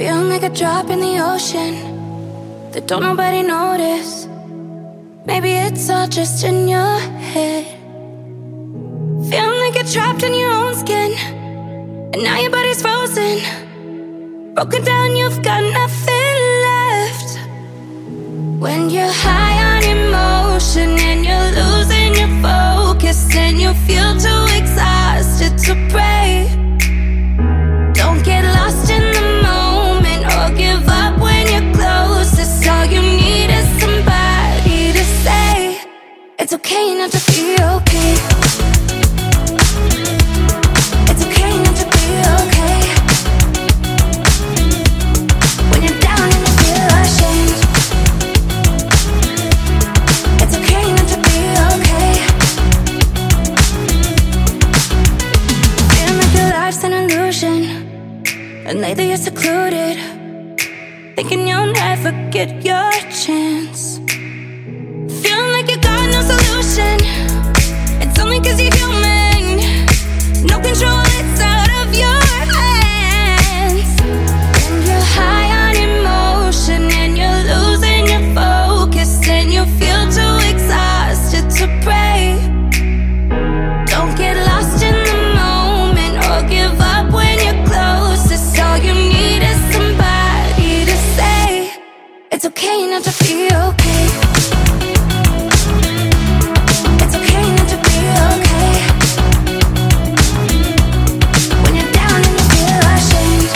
a drop in the ocean that don't nobody notice. Maybe it's all just in your head. Feeling like you're trapped in your own skin, and now your body's frozen. Broken down, you've got nothing left. When you're high it's okay not to be okay. It's okay not to be okay. When you're down and you feel ashamed. It's okay not to be okay. Feeling like your life's an illusion. And lately you're secluded. Thinking you'll never get your chance. It's okay not to be okay. It's okay not to be okay. When you're down and you feel ashamed.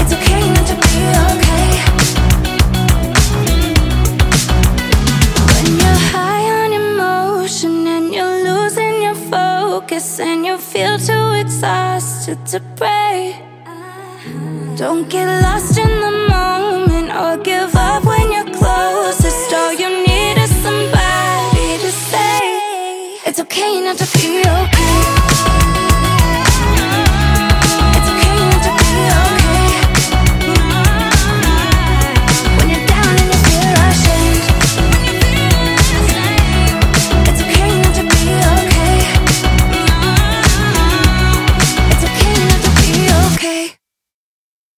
It's okay not to be okay. When you're high on emotion and you're losing your focus and you feel too exhausted to pray. Don't get lost in the moment or give up when you're closest. All you need is somebody to say it's okay not to okay.